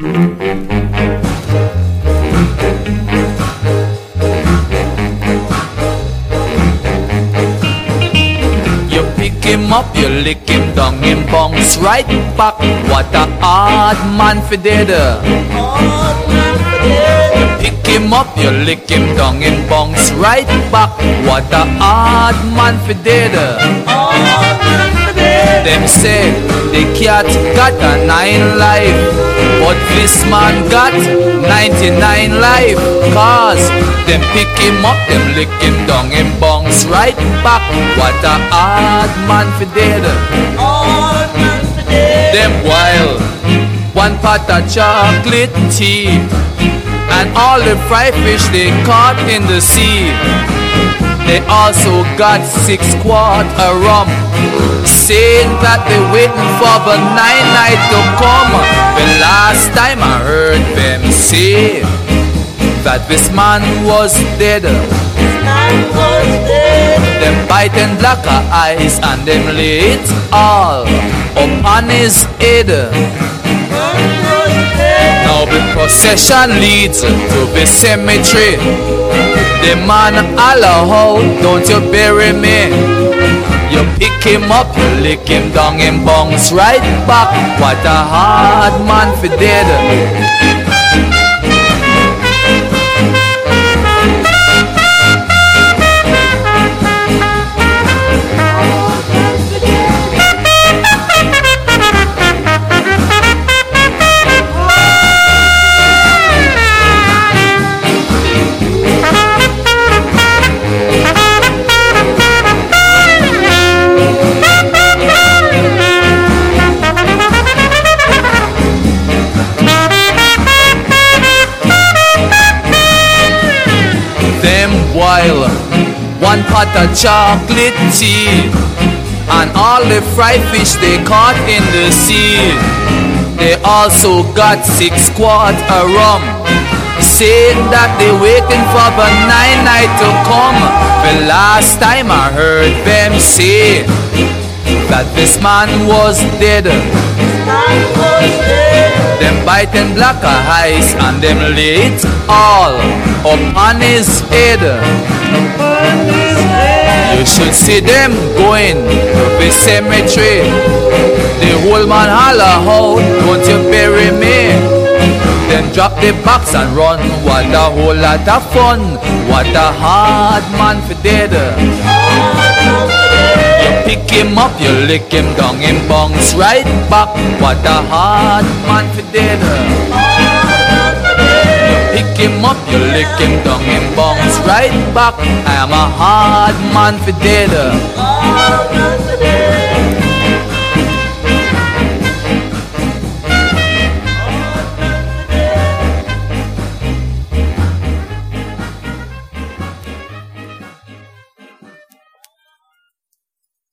You pick him up, you lick him down, him bounce right back. What a hard man for dead. You pick him up, you lick him down, him bounce right back. What a hard man for dead. Them say the cat got a nine life, but this man got 99 life. Cause them pick him up, them lick him down, him bounce right back. What a hard man for dead. Them wild, one pot of chocolate tea, and all the fried fish they caught in the sea. They also got six quart of rum Saying that they waiting for the nine night to come. The last time I heard them say That this man was dead. This man was dead. Them biting black eyes and them lay it all Upon his head. Now the procession leads to the cemetery. The man holla how don't you bury me pick him up, you lick him down and bounce right back. What a hard man for dead while one pot of chocolate tea and all the fried fish they caught in the sea. They also got six quart of rum, saying that they waiting for the nine night to come. The last time I heard them say that this man was dead. Them biting black eyes and them lay it all upon his head. You should see them going to the cemetery. The whole man holla out, don't you bury me. Then drop the box and run. What a whole lot of fun. What a hard man for dead. Him up, you lick him down, him bounce right back. What a hard man for. You pick him up, you lick him down, him bounce right back. I am a hard man for dead.